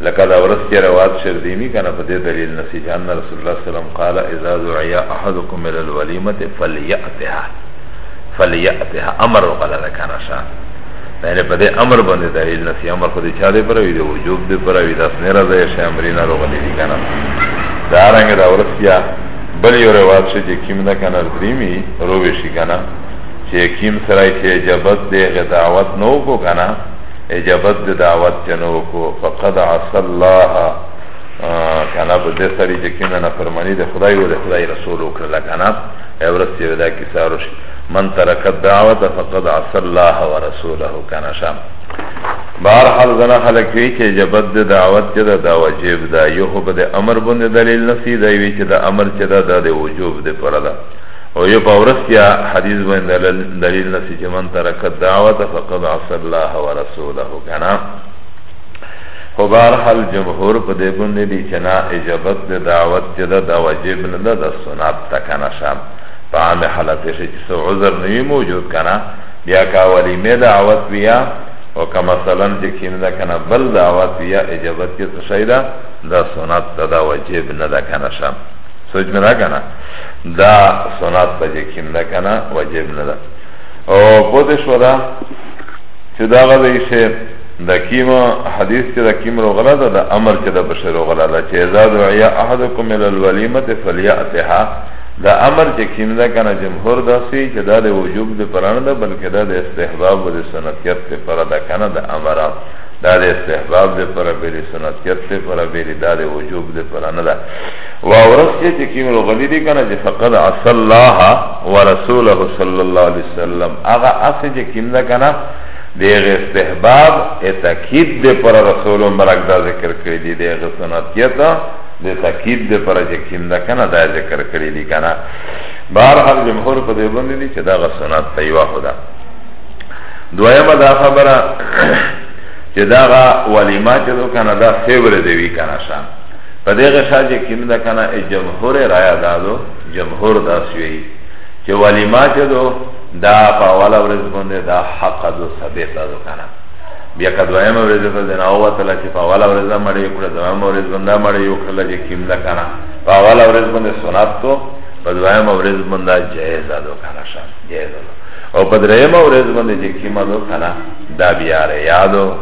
لکه دا ورس کې رواد شردیمی کنه په دې دلیل نسی چې ان رسول الله صلی الله علیه وسلم قال اذا دعي احدكم الى الوليمه فلياتها فلياتها امر وقال لك انا شاء یعنی په دې امر باندې دلیل نسی امر خو دې چا دې پر وی دی وجوب دې پر وی داس نه راځي چې امرینا روغلې دي کنه دا رنګ دا ورس یا بل یو رواد شي چې کیم نه کنه دریمی روي شي کنه چې کیم سره چې جبت دې غداوت نو کو کنه اجابت د دعوت جنو کو فقد عصى الله کنه په دې سړي چې کینه نه فرمانی د خدای او د خدای رسول وکړه کنه اورس یو دا کی ساروش من ترک الدعوه فقد عصى الله ورسوله کنه شام بهر حال زنا خلق وی چې جبد د دعوت چې دا, دا واجب دا یو په د امر باندې دلیل نسی دی وی چې دا امر چې دا د وجوب دی پر دا او یو په ورستیا حدیث باندې دلیل نسی چې من ترک دعوت فقد عصى الله ورسوله کنا خو بهر حال جمهور په دې باندې دي چې نه اجابت د دعوت چې دا واجب نه ده د سنت تکنه شام په عام حالت کې چې عذر نه موجود کنا بیا کا ولی می دعوت بیا او که مثلا چې کیندا کنه بل دعوت بیا اجابت کې څه شي دا د سنت دا واجب نه ده کنه شام سوچ میں نہ کنا دا سنات پا یقین نہ کنا واجب نہ دا او پوتش ودا چه دا غدا ایشه دا کیم حدیث چه دا کیم رو غلا دا دا امر چه دا بشه رو غلا دا چه ازاد وعیا احدکم الالولیمت فلیعتها دا امر چه کیم دا کنا جمهور دا سی چه دا دا وجوب دا پران دا بلکه دا دا استحباب و دا سنتیت دا پر دا کنا دا امرات دا دا استحباب دا پر بیلی سنتیت دا پر بیلی دا دا وجوب دا پران دا وورس کې چې کیم رغلی دی کنه چې فقد عصى الله ورسوله صلی الله علیه وسلم هغه اسه چې کیم دا کنه دیغه استحباب اتاکید دی پر رسول مبارک دا ذکر کړی دی دیغه سنت کیتا د تاکید دی پر چې کیم دا کنه دا ذکر کړی دی کنه بهر حال جمهور په دې باندې دي چې دا غ سنت تیوا خدا دویمه دا خبره چې دا غ ولیمات دو کنه دا فیور دی وی کنه شان په دغه شاج کیم دا کنه ای جمهور رایا دادو جمهور دا سوی چې ولیما چې دو دا په اوله ورځ باندې دا حق دو ثابت دادو کنه بیا که دویمه ورځ ته د ناوتله چې په اوله ورځ مړې کړه دویمه ورځ باندې مړې یو کله چې کیم دا کنه په اوله ورځ باندې سنت تو په دویمه ورځ باندې جایز دادو کنه شان جایز دادو او په درېمه ورځ باندې چې کیمه دو کنه دا بیا ریادو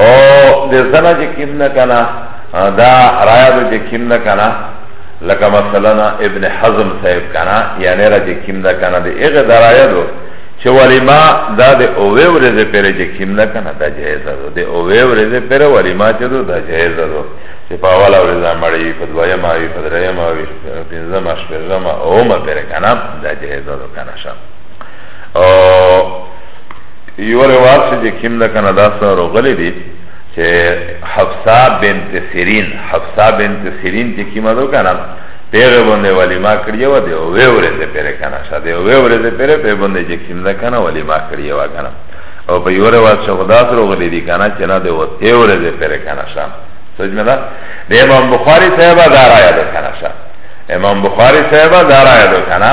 او د زنا چې کیم نه کنه دا رایا به چې کیم نه کنه لکه مثلا ابن حزم صاحب کنه یعنی را چې کیم نه کنه د هغه دا رایا دو چې ولیما دا د اوه ورځې پرې چې کیم نه کنه دا جایز ده د اوه ورځې پرې ولیما چې دا جایز ده چې په اوله ورځ مړی په دویمه وي په دریمه وي پنځمه شپږمه اومه پرې کنه دا جایز ده کنه شه او یو روایت سے جه کم ده کنه دا سر غلی دی چه حفظہ بنت سیرین حفظہ بنت سیرین جه کم ده کنه پیغه بنده ولیما کریه و ده اوه ورزه پیره کنه شا ده اوه ورزه پیره پیغه بنده جه کم ده کنه ولیما کریه و کنه او په یو روایت شو دا سر غلی دی کنه چه نه ده اوه ورزه پیره کنه شا سوچ مدا ده امام بخاری صاحبه دارا یاده کنه شا امام بخاری صاحبه دارا یاده کنه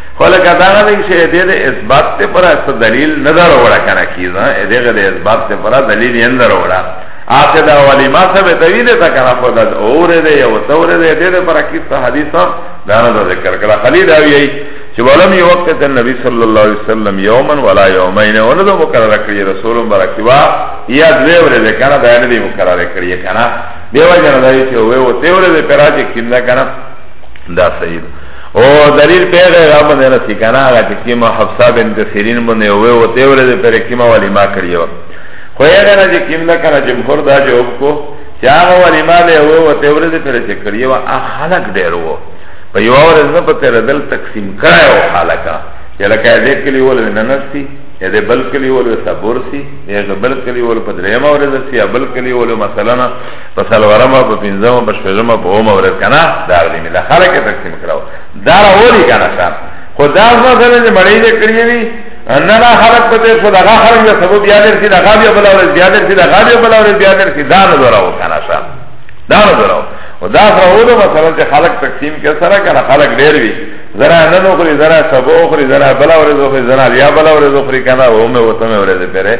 خو لکه دغه دی چې دې د اثبات ته پر څه دلیل نه دروړه کنه کیدا دغه د اثبات ته پر دلیل یې نه دروړه اته دا ولی ما څه به دوی دې تا کنه خو دا اوره دې یو توره دې دې پر کیسه حدیثه دا نه ذکر کړه خلیل او یی چې ولم یو وخت ته نبی صلی الله علیه وسلم یوما ولا یومین ونه دو مقرره کړی رسول مبارک وا یا دوی ورې دې کنه دا نه دې مقرره کړی کنه دیو جن دا چې وې او ته ورې دې پر راځي کیندا کنه دا صحیح او دلیل پیغه غا باندې نه سکنا غا چې کیما حفصه بنت سیرین باندې وې او ته ورې پر کیما ولی ما کړیو خو یې نه چې کیم نه کنه جمهور دا جواب کو چې هغه ولی ما له وې او ته ورې پر چې کړیو ا خلق ډیر وو په یو ورځ نه پته ردل تقسیم کړو خلقا چې لکه دې کلی ول نه نستی دې بل کلی ول صبر سی دې بل کلی ول په درېما ورځ سی بل کلی ول مثلا په سلورمه په پنځمه په شپږمه په اومه ورځ کنه دار دی مله خلک تقسیم کړو دار اولی کنه شام خو دا څه سره چې مړی دې کړی وی ان نه خلک په دې څه دغه خلک یو سبب بیا دې چې دغه بیا بل ورځ بیا دې چې دغه بیا بل ورځ بیا دې چې دا نه دراو کنه شام دا نه دراو او دا سره وله مثلا چې خلک تقسیم کې سره کنه خلک ډیر وی زرا نه نو خوري زرا سبو خوري زرا بل ورځ خوري زرا بیا بل ورځ خوري کنه اومه وته مې ورځ پره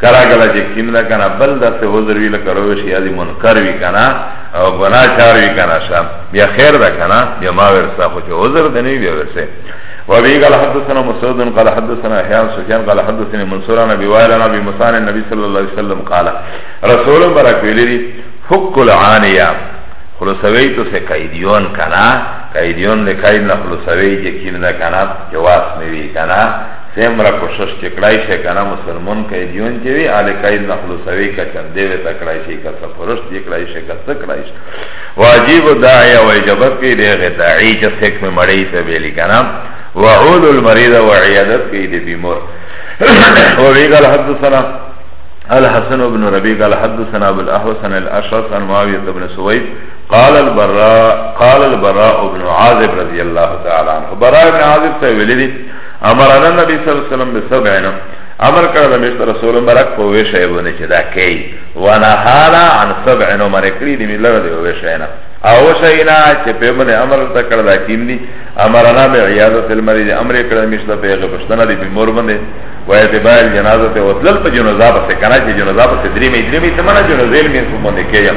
کلا کلا چه کم دا کنا بل دا سه حضر وی لکا روش یادی منکر وی کنا او گناه چار وی کنا شا بیا خیر دا کنا بیا ما ورسا خو چه حضر دنوی بیا ورسه وابي قال حدثنا مسعود قال حدثنا احيان سفيان قال حدثني منصور عن ابي وائل عن ابي موسى النبي صلى الله عليه وسلم قال رسول برك ولي فك العانيه خلصوی تو سے قیدیون کنا قیدیون لکاید نخلصوی جکیم نکنا جواس میوی کنا سمرا کوشش چې کړای شي کنه مسلمان قیدیون چې وی ال قید نه خلاصوي که چندې وې تا کړای شي که سفرش دې کړای شي که څه کړای شي واجب داعی او اجابت کې دغه داعی چې سیک مې مړی ته ویل کنه وعود المريض وعيادت کې دې بیمور او وی قال حدثنا الحسن بن ربيع قال حدثنا ابو الاحسن الاشعث عن معاويه بن سويد قال البراء قال البراء بن عازب رضي الله تعالى عنه براء بن عازب ته ویلي امرنا نبی صلی اللہ علیہ وسلم بسبعنا امر کرد مشت رسول مبرک پا ویشای بونه چه دا کئی ونهانا عن سبعنا منه کری دی ملر دی ویشاینا اوشاینا چه پیمن امر تا کرد حکیم دی امرنا بی عیادت المرید امر کرد مشت پا غفشتنا دی بیمور بنده و اعتبار جنازه ته وتلل په جنازه پسې کنه چې جنازه پسې درې مې درې مې تمنه جنازه مې په باندې کېږم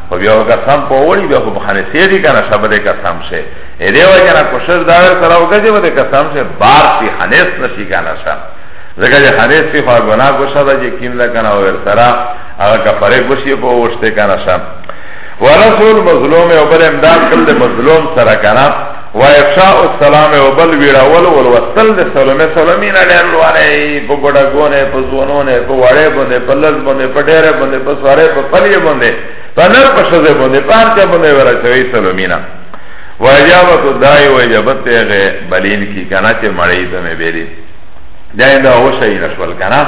خو بیا به قسم په وړي بیا خو به خانه سیری کنه شبه د قسم شه ای دی وای کنه کوشش دا ور سره وکړي چې به قسم شه بار سی خانه نشي کنه شه زګه چې خانه سی خو ګنا کوشه دا چې کیم لا کنه ور سره هغه کفاره کوشي په وشته کنه شه ورسول مظلوم او بل امداد کړ د مظلوم سره کنه و افشاء السلام و بل ویراول و الوستل ده سلومه سلومی نا دیر لوانه پا بڑگونه پا زونونه پا وڑه بنده پا لز بنده پا دیره بنده پا سواره پا پلی بنده پا نر پا شده بنده پا هرچه بنده ورا چوی سلومی نا و اجابت دائی و اجابت تیغه بلین کی کنا چه مڑی دمه بیلی دائن دا هوشایی نشول کنا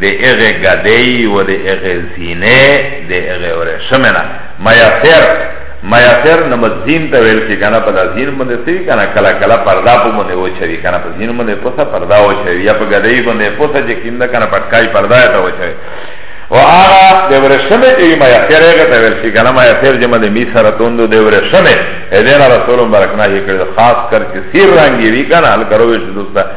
ده اغه گدهی و ده اغه زینه ده اغه ورشمنا میسر میسر نمت زین تا ویل که کنا پا ده زین بنده سوی کنا کلا کلا پردا پا بنده وچوی کنا پا زین بنده پسا پردا وچوی یا پا گدهی بنده پسا چه کم ده کنا پتکای پردا تا وچوی و آغا ده ورشمه چه میسر اغه تا ویل که کنا میسر جه مده میسر توندو ده ورشمه ایدینا رسول مبرکناهی کرده خاص کر که سیر رنگی وی کنا حل کرویش دوستا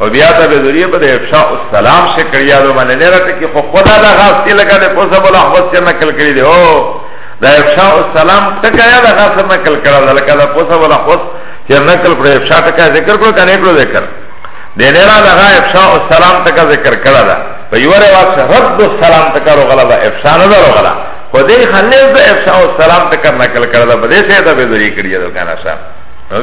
او بیا ته به ذریعہ په افشاء السلام سے کړیا به باندې نه راته کې خو خدا دا غاص کې لګا دې په سبب الله حفظ سے نقل کړی دی او دا افشاء السلام ټکا یا دا غاص نقل کړل لکه دا په سبب الله حفظ چې نقل پر افشاء ټکا ذکر کړو کنه کړو ذکر دې نه را دا افشاء السلام ټکا ذکر کړل دا په یو روایت رد السلام ټکا روغلا دا افشاء نه روغلا خو دې خنه دا افشاء السلام ټکا نقل کړل دا به دې سه دا به ذریعہ کړی دا کنه صاحب نو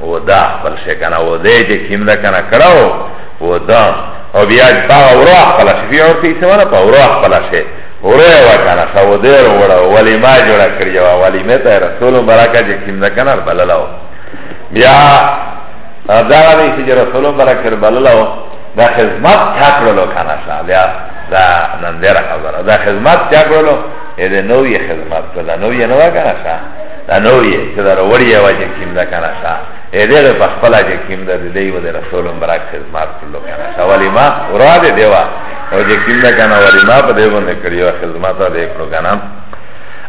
و دا خپل شي کنه و دې چې کیم دا کنه کړو و دا او بیا په اورو خپل شي بیا ورته یې سمانه په اورو خپل شي اورو و کنه سو دې وروړه ولی ما جوړ کړی و ولی مې ته رسول برکه چې کیم دا کنه بللاو بیا دا غوړي چې رسول برکه بللاو دا خدمت چا کړلو کنه شا بیا دا نن ډیره خبره دا خدمت چا کړلو اې دې نوې خدمت کړه نوې نه وکړه شا دا نو یې چې دا وړي یې واجه کیم دا کنه شا اې دې په خپل اجه کیم دا دې و دې رسول مبارک خدمت کولو کنه شا ولی ما ورا دې دیوا او دې کیم دا کنه ولی ما په دې باندې کړیو خدمت دې کړو کنه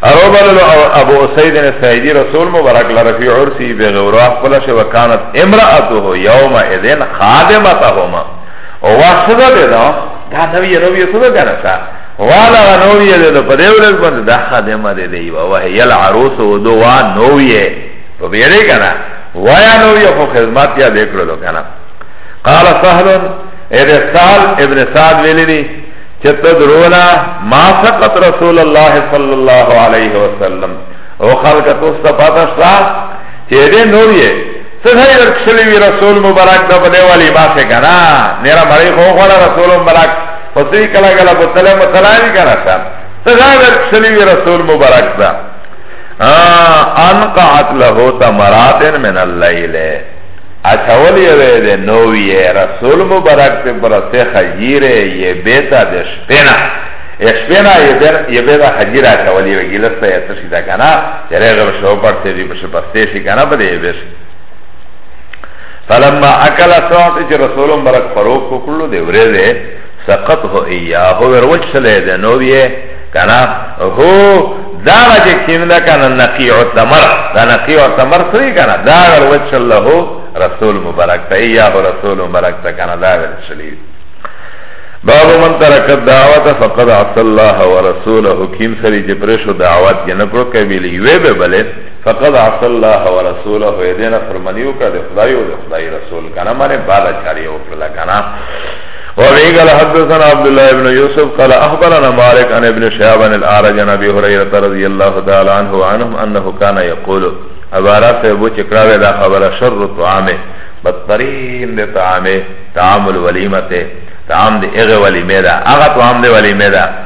اروبل ابو سید سعیدی رسول مبارک لرفی عرسی بغورا خپل شو وکانت امراته یوم اذن خادمتهما او واسده ده دا نبی نبی سره کنه والا غا نویه ده ده پده ورز بند ده خادمه ده ده و وحی العروس و دو وا نویه پا بیره کنا ویا نویه خو خدمت یا بکرو دو کنا قال سهلون اذ سهل ابن سعد ویلی دی چه تدرونا ما سقط رسول الله صلی اللہ علیہ وسلم او خلق توستا پاتا شتا چه ده نویه سزای ورکشلی وی رسول مبارک دا پده والی ما سکنا نیرا مری خوخوڑا رسول مبارک پسی کلا کلا بطلع مطلعی کنا شا سزا در کسلیوی رسول مبارک دا انقعت له تمراتن من اللیل اچولی وی ده نوی رسول مبارک تی برسی خجیره یه بیتا ده شپینا شپینا یه بیتا خجیره اچولی وی گلستا یه تشی ده کنا یه ریغ بشه و پرسی دی بشه پستی شی کنا بده یه بشه فلما اکل ساعت چې رسول مبارک فروغ کو کړو دی ورې دی سقط هو ایا هو ور وچلې دی نو یې کنا هو دا چې کیندا کنا نقیع التمر دا نقیع التمر سری کنا دا ور وچل هو رسول مبارک ته ایا هو رسول مبارک ته کنا دا ور چلی باب من ترک الدعوت فقد عصى الله ورسوله کیم سری چې پرشو دعوت جن پر کبیلی وی به بلې فقد عصى الله ورسوله يدينا فرماني وکړه د خدای او د خدای رسول کنه معنی بعد چاري وکړه کنه وفي قال حدثنا عبد الله بن يوسف قال أخبرنا مالك عن ابن شهاب عن الأعرج عن أبي هريرة رضي الله تعالى عنه وعنهم أنه كان يقول أبارا سيبو چکراوه دا خبر شر طعامه بدترین ده طعامه طعام الولیمته طعام ده اغه ولیمه ده اغه طعام ده ولیمه ده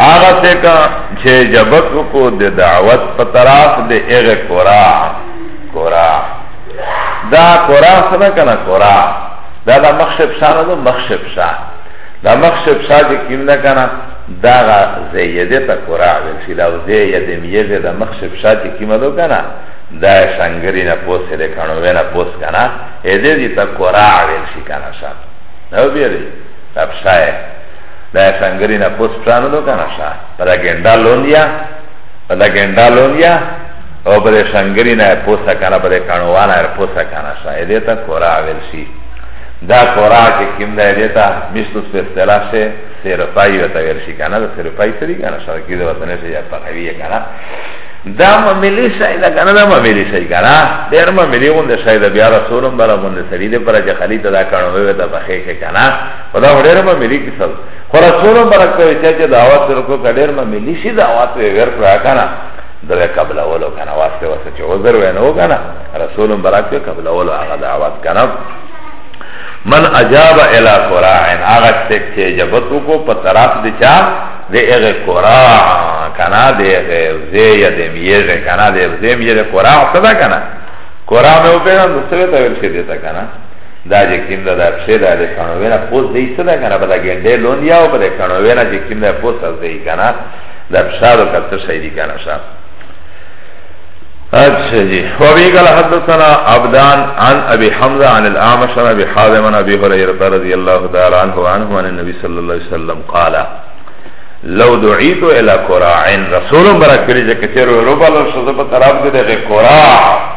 آغا سیکا چه جبت کو ده دعوت پتراف ده اغ کورا کورا دا کورا سنا کنا کورا دا دا مخشب شانا دو مخشب شان دا مخشب شا جه کم ده کنا دا غا زیده تا کورا ویلشی دا زیده میزه دا مخشب شا جه کم دو کنا دا شنگری نا پوس ده کنو وینا پوس کنا ایده دی تا کورا ویلشی کنا شا نو بیده دا پشایه دا شنګری نه پوس پرانه دو کنه شا په دا ګنډا لوندیا په دا ګنډا لوندیا او په دا شنګری نه پوسا کنه په دا کانوانا پوسا کنه شا دې ته کورا ویل شي دا کورا چې کیم دا دې ته مشتو په اصطلاح سره سرپای وته ویل شي کنه دا سرپای سری کنه شا کې دا وطن سره یا په خوی کنه دا مملی شای دا کنه دا مملی شای کنه دیر مملی غنده شای دا بیا رسولم برا غنده سری ده پر جا خلی تا دا کنوه ویتا بخیخ کنه خدا وړه ما ملي کې سره خو رسول برک ته چې چې دعوت ورکو کډیر ما ملي شي دعوت یې ور کړا کنه دغه قبل اولو کنه واسطه واسطه چې عذر وینو کنه رسول برک ته قبل اولو هغه دعوت کنه من اجاب الى قرائن هغه څوک چې اجابت وکړو په طرف د چا د هغه قرا کنه د هغه زی یا د میږه کنه د زی میږه قرا څه ده کنه قرا مې وپېژاند څه ته ویل شي دې ته کنه دا چې کیم دا د پښې دا د کڼوې نه پوس دی څه ده که نه په دا ګنډې لوند یا او په د کڼوې نه چې کیم دا پوس از دی که نه د پښارو که څه شی دي که نه شه اچھا جی وابی قال حدثنا عبدان عن ابي حمزه عن الاعمش عن ابي حازم عن ابي هريره رضي الله تعالى عنه وعنه عن النبي صلى الله عليه وسلم قال لو دعيت الى قراع رسول برکلی جکچر روبل شذب طرف دغه قراع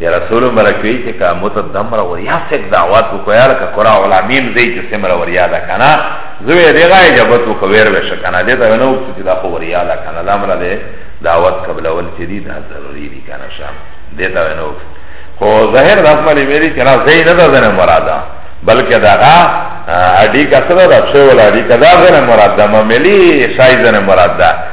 یا رسول مبارک وی چې کا مت دمر وریا سک دعوت کو یار کا قرا علمیم زی چې سمر وریا دا کنه زوی دی غای جبت کو ویر وش کنه دې ته نو چې دا خو وریا دا کنه دا مر دې دعوت قبل اول چې دی دا ضروری دی کنه شام دې ته نو خو ظاهر د اسمالی ویری چې نه زی نه دا زنه مرادا بلکې دا غا اډی کا سره دا څه ولا اډی کا دا زنه مرادا مملی شای زنه مرادا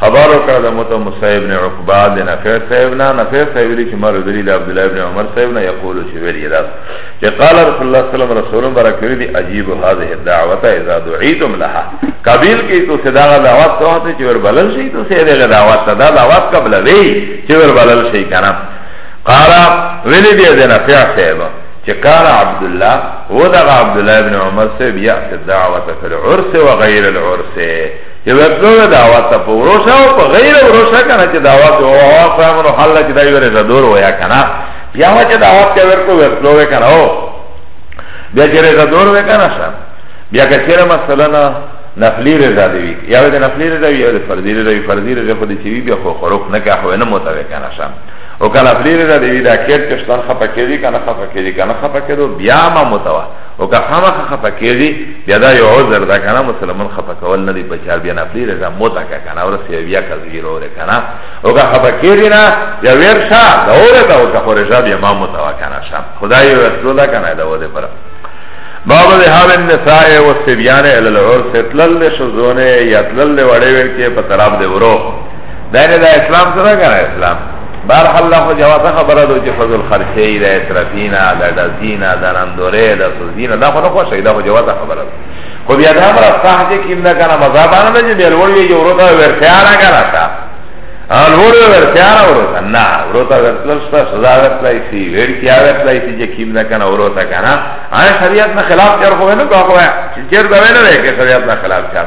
خبر وکړه د مت موسی ابن عقبه د نافع صاحب نه نافع صاحب ویلی چې مر دلی د عبد الله ابن عمر صاحب نه یقول چې ویلی دا چې قال رسول الله صلی الله علیه وسلم برکړي دی عجیب هذه الدعوه اذا دعيتم لها قبیل کی تو صدا دعوت ته ته چې ور بلل شي تو صدا دعوت ته دا دعوت قبل وی چې ور بلل شي کنه قال ویلی دی د نافع صاحب چه قال عبد الله و دغا عبد الله ابن عمر سے بیعت الدعوة فی العرس و غیر العرس یو وکړو دعوا ته په وروسه او په غیر وروسه کنه چې دعوا ته او هوا سامو حل چې دا یو رزه دور ویا کنه بیا ما چې دعوا ته ورکو ورکو وکنه او بیا چې رزه دور وکنه سم بیا که چیرې مثلا نفلی رضا دی یا د نفلی رضا یا د فرضی رضا وی فرضی رضا خو د چوی بیا خو خروق نه کا خو نه متوي کنه سم او کله نفلی رضا دی دا کېټ چې ستان خپه کېږي کنه خپه کېږي کنه خپه کېدو بیا ما متوي او که خامخا خفه کېږي بیا دا یو عذر ده که نه مسلمان خفه کول نه دی په چار بیا نفلي رضا موته که که نه ورسې بیا که زویر اوره که نه او که خفه کېږي نه بیا ویر شه د اوره ته او که خو رضا بیا ما موته وه که نه شه خدای یو اصلو ده که نه د ودې پر باب ذهاب النساء والصبيان الى العرس تلل شزونه یا تلل وړې ورکه په طرف دی ورو دینه دا اسلام سره کنه اسلام بار الله خو جواب خبره دو چې فضل خرچي دا اطرافینا دا دزینا دا نندوره دا سوزینا دا خو نه خوښه دا خو جواب خبره خو بیا دا مرا صح چې کیم نه کنه مزابانه نه چې بیل وړي یو ورته ورتیا نه کنه تا ان ورته ورتیا نه ورته نه ورته ورتل څه سزا ورتلای شي ورتیا ورتلای شي چې کیم نه کنه ورته کنه ان شریعت نه خلاف چر خو نه کوه چې چر دا وینه کې شریعت نه خلاف چر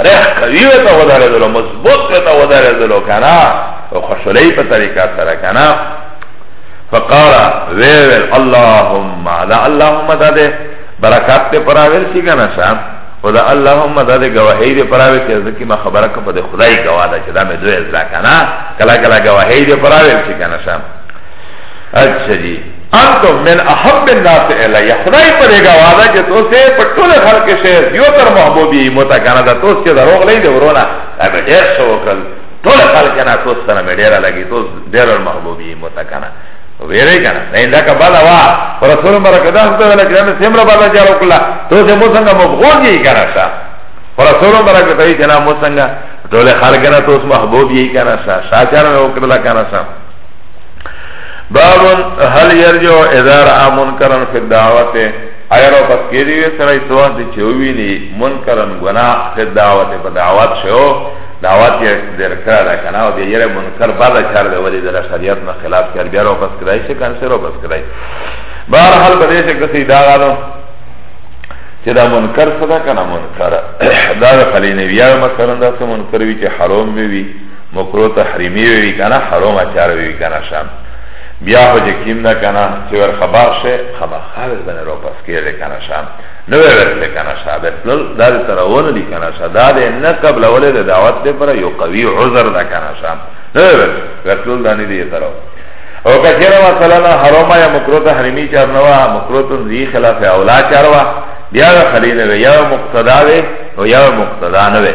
رخ قوی وتا وداره دلو مضبوط وتا وداره دلو کنا خوشلی پا طریقہ سر کنا فقال ویویل اللهم دا اللهم دا ده برکات ته پراویل شي کنه شام او دا اللهم دا ده گواهی ده پراویل چې ځکه ما خبره کوم د خدای گواه ده چې دا مې دوی ځکه نه کلا کلا گواهی ده پراویل شي کنه شام اچھا جی انتم من احب الناس الی خدای پر یې گواذا چې تو سه په ټول خلق کې شه یو تر محبوبي متکانه ده تو سه دروغ لې دی ورونه دا به ډیر شو وکړ ټول خلق نه تو سره مې ډیر لګي تو ډیر محبوبي متکانه ویره کنه نه دا کبل وا پر رسول مبارک دا څه ولا کړم سیمره بالا جار وکړه تو سه مو څنګه مبغوږ یې کنه شا پر رسول مبارک ته یې جنا مو څنګه ټول خلق نه تو محبوبي کنه شا شاچار وکړه کنه شا باب هل يرجع اذا راى منكرا في الدعوه ايرو پس کېدی وي سره سوار دي چې ویني منکرن ګناه په دعوت په دعوت شو دعوت یې درکړه ده کنه او دې یې منکر بعد چار دی ولې د شریعت نه خلاف کړ بیا رو پس کړای شي کنه رو پس کړای بهر حال په دې چې کسي دا غالو چې دا منکر څه ده کنه منکر دا خلی نه بیا مثلا دا څه منکر وی چې حرام وی مکرو تحریمی وی کنه حرام اچار وی کنه شام بیا خو چې کیم نه کنه چې ور خبر شه خامخا ور باندې رو پس کېږي کنه شام نو ورته کنه شاه به تل دا ترونه دي کنه شاه دا دې نه قبل ولې د دعوت دې پر یو قوي عذر ده کنه شاه نو ورته دا نه دي ترو او کچره مثلا حرام یا مکرو تحریمی چار نوا مکرو تنزی خلاف اولا چاروا بیا خلیل وی یا مقتدا وی او یا مقتدا نه وی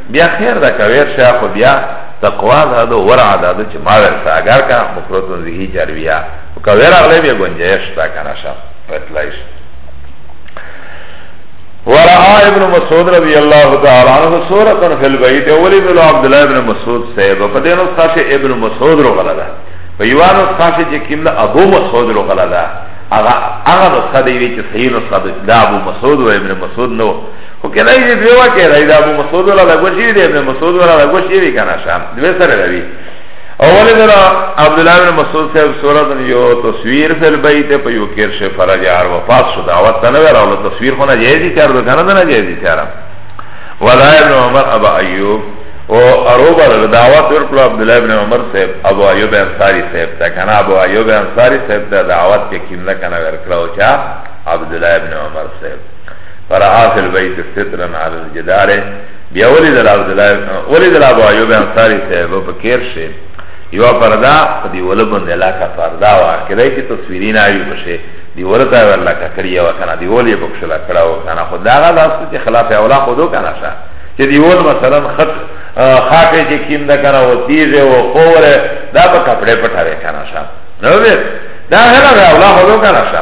بیا خیر دا کویر شا خو بیا تقوا دا دو ورع دا دو چه ما ورسا اگر که مفرطون زیهی جرویا و کویر اغلی بیا گنجایش تا کنه شا پتلایش ورعا ابن مسعود رضی اللہ تعالی عنہ سورتن فی البیت اولی بلو عبداللہ ابن مسعود سیدو پا دینو خاش ابن مسعود رو غلده پا یوانو خاش جه کم دا ابو مسعود رو غلده اغا نسخه دیوی چه صحیح نسخه دا ابو مسعود و ابن مسعود نو خو کنه یې دی وکړه راي دا ابو مسعود ولا لګو شي دی ابن مسعود ولا لګو شي وی کنه شام دوی سره راوي اول درا عبد الله بن مسعود صاحب صورت یو تصویر فل بیت په یو کیر شه فرج ار وفات شو دا وخت نه ور اول تصویر خو نه جایز دي کار ده کنه نه جایز دي کار ولا ابن عمر ابا ایوب او اروبر دعوت ورکلو عبدالله ابن عمر صاحب ابو ایوب انصاری صاحب تا کنا ابو ایوب انصاری صاحب تا دعوت که کم نکنه ورکلو چا عبدالله ابن عمر صاحب فرعا فی البیت سترا علی الجدار بیا ولی دل عبدالله ولی دل ابو ایوب انصاری صاحب په کیر شه یو پردا دی ول بند علاقہ پردا وا کدی کی تصویرین ایو بشه دی ول تا ور لکه کړی وا کنه دی ول په کښلا کړاو کنه خدا غا لاس چې خلاف اولا خودو کنه شه چې دی ول مثلا خط خاکه چې کیم دا کنه و تیزه و خوره دا په کپڑے پټاوي کنه شه نو دا هغه اولا خودو کنه شه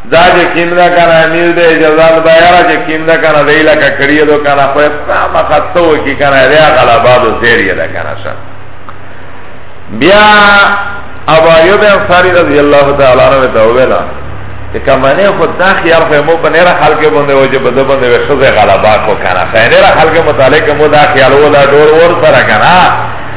دا چې کیم دا کنه امیر دې جزال بیارا چې کیم دا کنه دی لکه کړی دو کنه خو اسلام خطو کی کنه ریا غلبا دو زیری دا کنه شا بیا ابو ایوب انصاری رضی اللہ تعالی عنہ ته ویلا چې کمنه خو دا خیال خو مو بنه را خلک باندې وجه بده باندې وشو غلبا کو کنه خیره خلک متعلق مو دا خیال و دا ډور ور سره کنه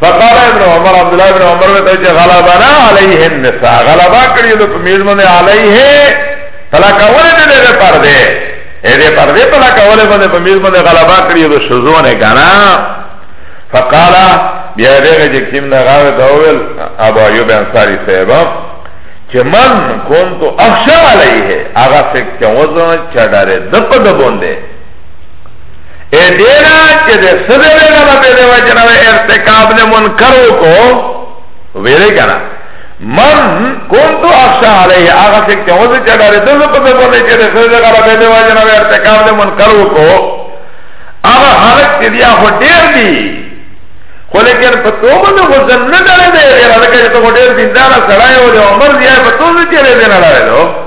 فقال ابن عمر عبد الله ابن عمر وی ته غلبنا علیه النساء غلبا کړی د پمیز باندې علیه طلاق ولې دې دې پر دې دې پر دې طلاق ولې باندې پمیز باندې غلبا کړی د شزونه غنا فقال بیا دغه چې کیم نه غاوه دا ویل ابو ایوب انصاری صاحب چې من كنت اخشى عليه هغه څه چې وزن چډاره د په دبوندې اے دینا چه ده سده وینا با پیده وجنا و ارتکاب ده منکر وکو ویده کنا من کنتو اخشا علیه آغا سک چه وزی چه داری دزو پسه بنده چه ده سده غلا پیده وجنا و ارتکاب ده منکر وکو آغا خلق چه دیا خو دیر دی خو لیکن په توبه نه غزن نه ډارې دی غیر هغه چې ته ډېر دیندار سړی او د عمر دی په توبه کې لري نه ډارې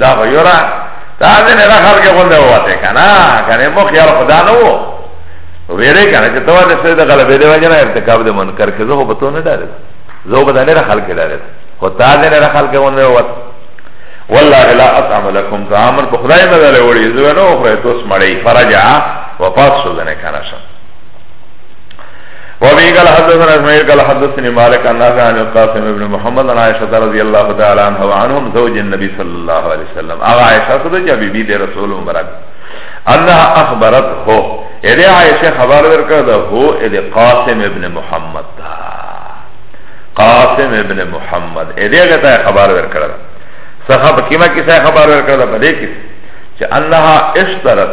دا خو یو را دا ځینې را خلکې غونډه ووتې که نه که نه مو خیال خدا نه و ویرې که نه چې ته ولې سړي د غلبې د وجې نه ارتکاب د منکر کې زه خو په تو نه ډارېدم زه خو په دا نه را خلکې ډارېدم خو تا ځینې را خلکې غونډه ووت والله لا اطعم لكم طعاما بخدای مدله وړي زه نه وخورې توس مړې فرجع وفات شو ځنه کنه شم وابي قال حدثنا اسماعيل قال حدثني مالك عن نافع عن القاسم بن محمد عن عائشة رضي الله تعالى عنها وعنهم زوج النبي صلى الله عليه وسلم اغا عائشة صدق جا بي بي دي رسول مبارك انها اخبرته اده عائشة خبر ورکرد هو اده قاسم بن محمد دا قاسم بن محمد اده غتا خبر ورکرد صحابه کیما کیسه خبر ورکرد پدې کې چې انها اشترت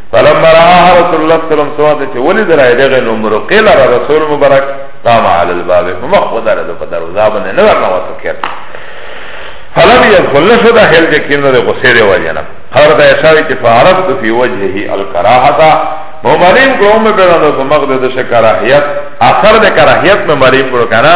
فلما راها رسول الله صلی الله علیه وسلم سواده چې ولې درای دغه نو مرقې لره رسول مبارک قام علی الباب مخ خدای له په دروازه باندې نه ورنه وته کړ فلم يدخل شو داخل دې کینو د غصې دی وجنه هر دا شاوی چې فعرفت فی وجهه الکراهه مو مریم کو مې په دغه مغد د شکراهیت اخر د کراهیت مې مریم کو کنه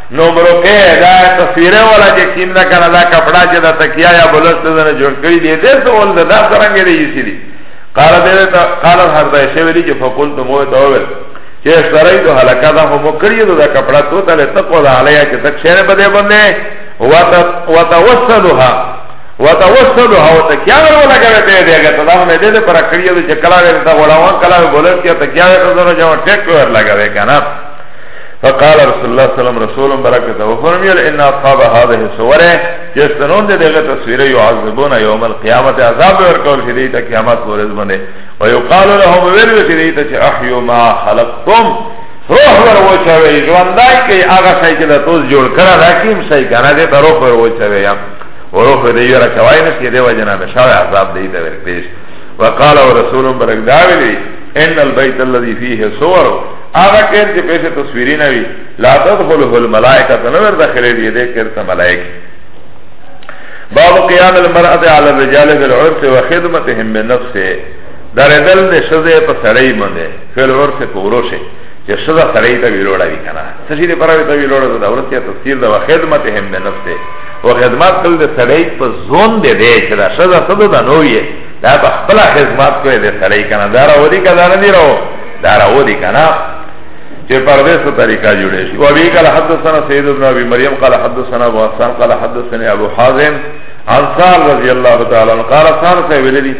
نو بروکه دا تصویره ولا چې کیم دا کنه دا کپڑا چې دا تکیا یا بلست نه جوړ کړی دی دې څه ول دا څنګه دی یسی دی قال دې ته قال هر دا شی ویلی چې فقل ته مو ته ول چې سره دې هلاکا دا هم کړی دا کپڑا تو ته تقوا دا علیا چې تک شهر بده باندې وتوسلها وتوسلها وتکیا ولا کوي ته دې هغه ته دا مې دې پر کړی چې کلا دې ته غلاوان کلا بولت کې تکیا ته زره جوړ ټیک ور لګاوي کنه فقال رسول الله صلی الله علیه وسلم رسول برکته و فرمیل ان اصحاب هذه الصور یستنون دې دغه تصویر يعذبون یوم القیامت عذاب ورکول شي دې ته قیامت ورځ باندې و یقال لهم ویل شي دې ته احیو ما خلقتم روح ور وچوي ژوندای کې هغه شي چې د توز جوړ کړه حکیم شي کنه دې ته روح ور وچوي یا وروح دې یو راکوای نه چې دې وجنه بشاو عذاب دې ته ورکړي وقال رسول برکته ان البيت الذي فيه صور آغا کیر چه پیش تصویری نوی لا تدخله الملائکه تنور داخلی دیده کیر تا ملائکه باب قیام المرأة على الرجال بالعرس وخدمتهم بنفسه دردل ده شده پا سرائی منده فی العرس پا وروشه چه شده سرائی تا بیلوڑا بی کنا سشی ده پراوی تا بیلوڑا ده عرس یا تفسیر ده وخدمتهم بنفسه وخدمت کل ده سرائی پا زون ده ده چه ده شده صدو ده نویه ده پا خپلا خدمت کوئی ده سرائی کنا دارا ودی که دارا دی رو دا راو دی کنا چه پرده سو طریقہ جوڑے شی و ابی قال حدثنا سید ابن ابی مریم قال حدثنا ابو حسان قال حدثنا ابو حازم عن سال رضی اللہ تعالی عنہ قال سال صاحب لدی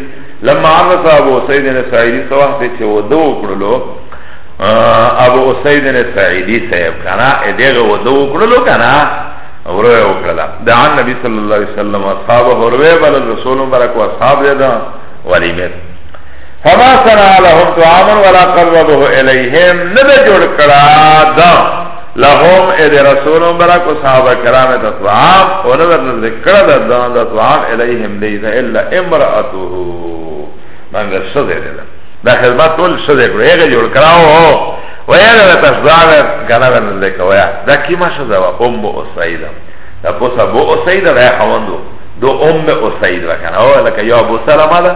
لما عرص ابو سید نسائیدی سواحت چه و دو کرلو ابو سید نسائیدی صاحب کنا ادیغ و دو کرلو کنا وروه وکړه دا عن نبی صلی الله علیه وسلم اصحاب وروه بل رسول مبارک او اصحاب دا ولیمه فما صنع لهم طعاما ولا قربه الیهم نده جوړ کړه دا لهم اذ رسول برک صحابه کرام ته طعام او نده ذکر ده دا طعام الیهم لیس الا امراته من سده ده دا خدمت ټول سده کړو هغه جوړ کړه ویا دا تشداغه کنه ورنده کویا دا کیما شده و ام او سیده دا پوسا بو او سیده دا خوندو دو ام او سیده کنه او لکه یا بو سلامه ده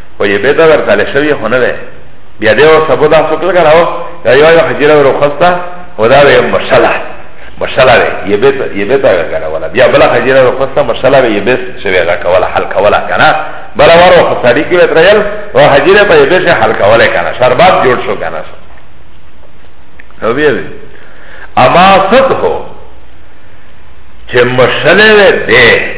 و یې بیته ورکاله شوی خو نه دی بیا دی او سبو دا سوکل کړه او یا یو یو حجره ورو خسته و دا وی مشله مشله وی یې بیته یې بیته ورکاله ولا بیا بل حجره ورو خسته مشله وی یې بیت شوی غا کوله حل کوله کنه بل ورو خساری کې وترل او حجره په یې بیت حل کوله کنه شربات جوړ شو کنه نو بیا وی اما صد هو چه مشله وی دی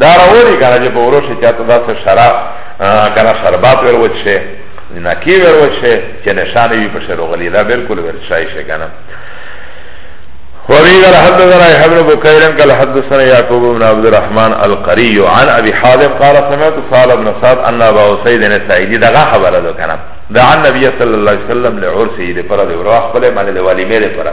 دا راوړي کنه چې په وروشه چاته داسې شراب کنه شربات ور وچه نه کی ور وچه چې نشانه وي په شروع غلي دا بالکل ور شای شي کنه وابي قال حدثنا يحيى بن بكير قال حدثنا يعقوب بن عبد الرحمن القري عن ابي حازم قال سمعت سال بن سعد ان ابا سعيد السعيدي دغه خبره ده کنه دعا النبي صلى الله عليه وسلم لعرسه لفرد وروح خپل معنی د والي مې لپاره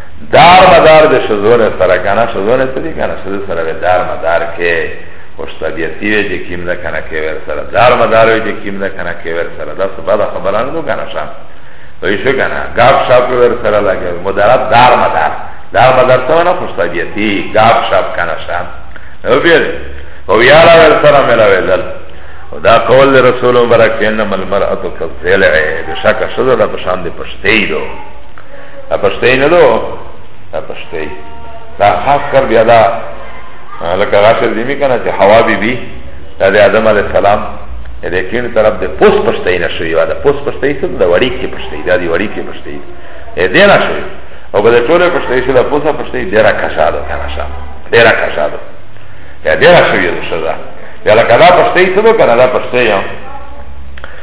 دار مدار ده شزونه سره کنه شزونه سری کنه شزه سره به دار مدار که خوش طبیعتی وی جه کم ده کنه که ور سره دار مدار وی جه کم ده کنه که ور سره ده سبا ده خبران دو کنه شا ویشو کنه گاب شاپ ور سره لگه مدارت دار مدار دار مدار سوانا خوش طبیعتی گاب شاپ کنه شا نو بیل و بیارا ور سره ملاوی دل و دا قول رسول مبرک انما المرأة کالزلع بشک شده ده پشان ده پشتی دو دا پشته نه دو دا پشته دا خاص کر بیا دا لکه غاشر دیمی کنه چې حوا بی بی دا د آدم علی السلام د کین طرف د پوس پشته نه شوی دا پوس پشته یې د وړی کې پشته دا دی وړی کې پشته یې دې نه شوی او به ټوله پشته یې د پوسه پشته یې ډیره کشا ده کنه شا ډیره کشا ده یا ډیره شوی ده شدا یا لکه دا پشته یې څه ده کنه دا پشته یې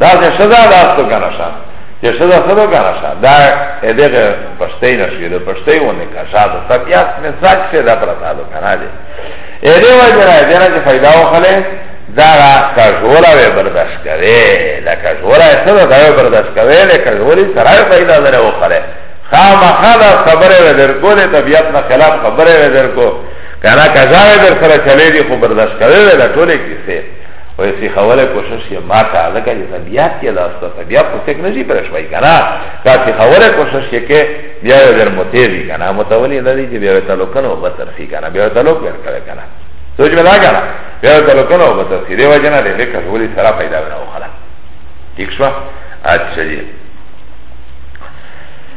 دا چې شدا داستو کنه شا چې شدا سره کنه شا دا دغه پښتې نشي د پښتې ونه کا شا د سپیاس نه ساک شه دا پرتا دو کنه دې اې دې وجه نه دې نه چې फायदा وخلې دا کا جوړا وې برداشت کوي لکه جوړا سره دا وې برداشت کوي لکه جوړي سره फायदा لري وخلې خامخا دا خبره وې درکو دې طبيعت نه خلاف خبره وې درکو کنه کزا وې در سره چلے دي خو برداشت کوي دا ټوله کیسه وی سی خوله کوشش یې ما ته لکه چې طبیعت کې دا ست طبیعت خو څنګه نشي پر شوي کنه کا سی خوله کوشش یې کې بیا یې در متېږي کنه متولي نه دی چې بیا ته لوکنو وبتر سی کنه بیا ته لوک ور کړه کنه سوچ مې دا کنه بیا ته لوکنو وبتر سی دی وجنه دې لکه ولې سره پیدا ونه وخلا ٹھیک شو اچھا جی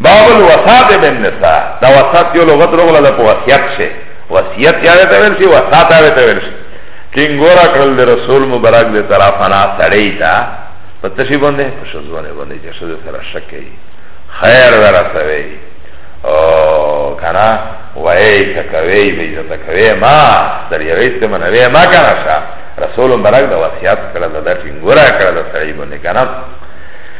باب الوساط بن نساء دا وساط یو لغت رغلا دا پا وسیعت شه وسیعت یاوی تاویل شی وساط یاوی تاویل شی ټینګورا کړل د رسول مبارک د طرفنا سړی تا په تشی باندې په شزونه باندې چې شزه سره شک کوي خیر ورسوي او کنه وای تکوي به عزت کوي ما در یوي ته منوي ما کنه شا رسول مبارک د وصیت کړل د ټینګورا کړل سړی باندې کنه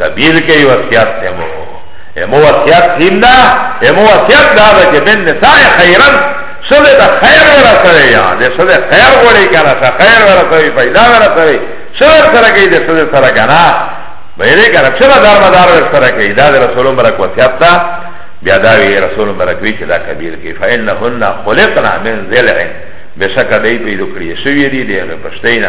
کبیر که وصیت امو امو وصیت سیم دا امو وصیت دا دا که من نساء خیرن سوده دا خیر ورسوه یا ده سوده خیر گوڑی کنا سا خیر ورسوه پیدا ورسوه سوده سرکی ده سوده سرکنا بیده کنا چرا دار مدار ورسرکی دا ده رسول مرک وصیت دا بیا داوی رسول مرک وی چه دا کبیر که فا انهن خلقنا من ذلعن بشک دی پیدو کریه شوی دی دی پشتینا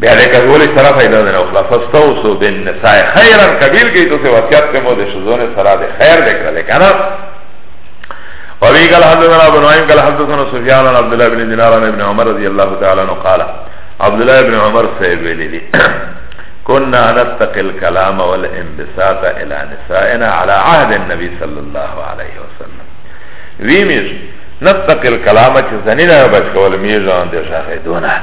بیا ده که دولی سرا فیده ده نو خلا فستوسو بین نسای خیرن قبیل گئی تو سی وسیعت که مو ده شزون سرا ده خیر دکر ده کنا وابی قال حدثنا ابن عیم قال حدثنا سفیان عن عبدالله بن دینار عن ابن عمر رضی اللہ تعالی عنہ قال عبدالله ابن عمر صحیب ویلی دی كنا نتقي الكلام والانبساط الى نسائنا على عهد النبي صلى الله عليه وسلم ويميز نتقي الكلام چه زنين بچ کول ميزان دي شاخدونه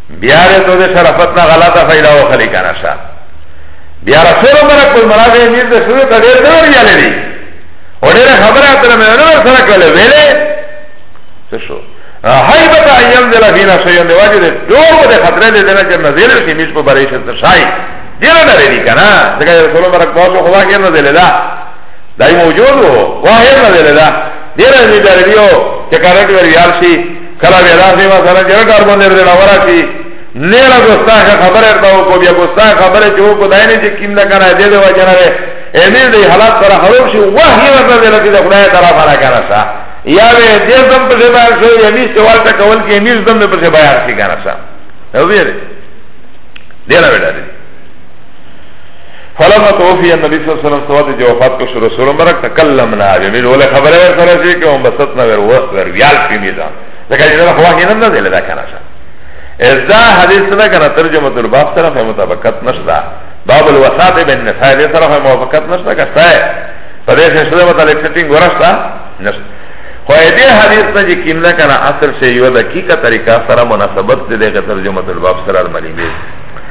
بیا دې ته د شرافت نه غلطه فائدہ وخلی کنه شا بیا رسول الله کوئی مراد یې دې ته شروع کړي ته ویلې دي اور ډېر خبره اتره مې نه سره کړې ویلې څه شو حیبت ایام دل فینا شیون دی واجه دې ډور دې خطرې دې نه چې نزل شي مش په بریښه ته شای دې نه لري دي کنه ځکه رسول الله برک پاسو خدا کې نه دل دا دای موجود وو واه نه دل دا دې نه دې دریو چې کارټ ویل شي کلا بیا داسی مثلا جرا کار بندر دیر آورا چی نیرا گستاخ خبر ارتا ہو کو بیا گستاخ خبر چی ہو کو دائنی چی کم دا کنا دے دے وجنا رے امیر دی حالات سره خروب شي وحی ورته دل کې د خدای طرف نه کنه سا یا به دې زم په بیان شو یمي سوال ته کول کې امیر زم په بیان شي کنه سا نو ویره دې نه وړه فلما توفی النبی صلی اللہ علیہ وسلم سواد جو وفات کو شروع سورو مرک تکلمنا جمیل ولی خبر ہے سر جی کہ ہم بسط نہ ور ور یال کی میزان لکہ جنہ خواہ ہی نہ دے لدا کنا شا ازا حدیث نہ کنا ترجمہ الباب طرف ہے مطابقت نشدا باب الوساط بن نساء دے طرف ہے موافقت نشدا کستا ہے فدیس نشدا متعلق سیٹنگ ورشتا نشدا خواہ دے حدیث نہ جی کیم نہ کنا اثر سے یو دا کی کا طریقہ سرا مناسبت دے دے ترجمہ الباب سرا ملی میز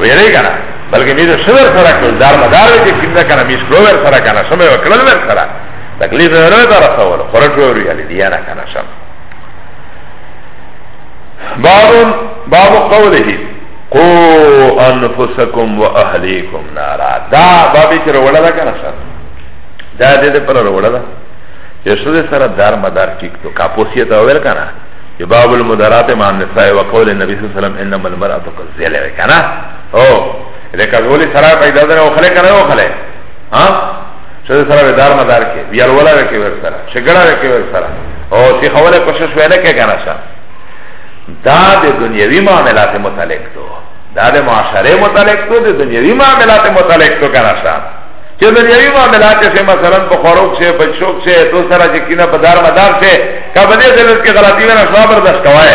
ویلی کنا بلکه میز سور سره کل دار مدار وی چه کمده کنا میز کلو ور سره کنا سمه وکلل ور سره تکلیف ورو دا رسول خورش ورو یالی دیانا کنا سم باب باب قوله قو انفسکم و اهلیکم نارا دا بابی چه روڑا دا کنا سم دا دیده پر روڑا دا چه سوده سره دار مدار چیک تو کاپوسیتا ویل کنا باب المدارات مع النساء وقول النبي صلى الله عليه وسلم انما المرأة زیلی وی کنا او لکه زولی سرا پیدا دنه او خلی کنا او خلی ها شده سرا وی دار مدار که بیال ولا وی که ور سرا شگڑا وی که ور سرا او سی خوله کوشش وی نکه کنا شا دا ده دنیوی معاملات متعلق دو دا ده معاشره متعلق دو ده دنیوی معاملات متعلق دو کنا شا چه دنیوی معاملات سے مثلا بخوروک سے بچوک سے تو سرا جکینا بدار مدار سے کبنی خلص کی غلطی وینا شوابر دست کوائے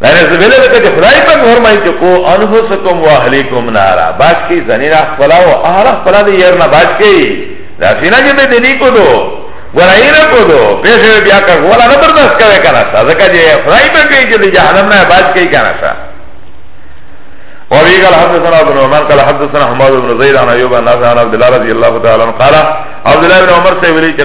لانه زبیله لکه چه خدای پاک فرمائی چه کو انفسکم و احلیکم نارا باج کئی زنین اخفلا و احل اخفلا دی یرنا باج کئی داسینا جه بی دنی کو دو گنائی نکو دو پیسے بیا کر ولا نبردست کرے کنا سا ذکا جه خدای پاک کئی چه دی جہنم نا باج کئی کنا سا وابي قال حدثنا ابن عمر قال حدثنا حماد بن زيد عن ايوب عن نافع عن عبد الله رضي الله تعالى عنه قال عبد الله بن عمر سے ولی کہ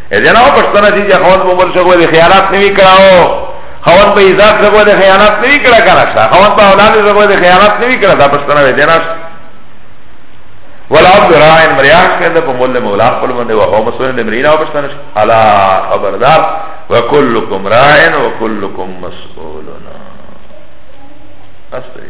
جناب پښتنه دي چې خوند مو مرشه کوي خیانت نه وکړاو خوند په عزت سره کوي خیانت نه وکړا کنه خوند په اولاد سره کوي خیانت نه وکړا دا پښتنه وي جناب والعبد راعن مریاح کرده پا مول مولا قلو منده و او مسئولین ده مرینا و پشتنش حالا خبردار و کلکم راعن و کلکم مسئولون اصلی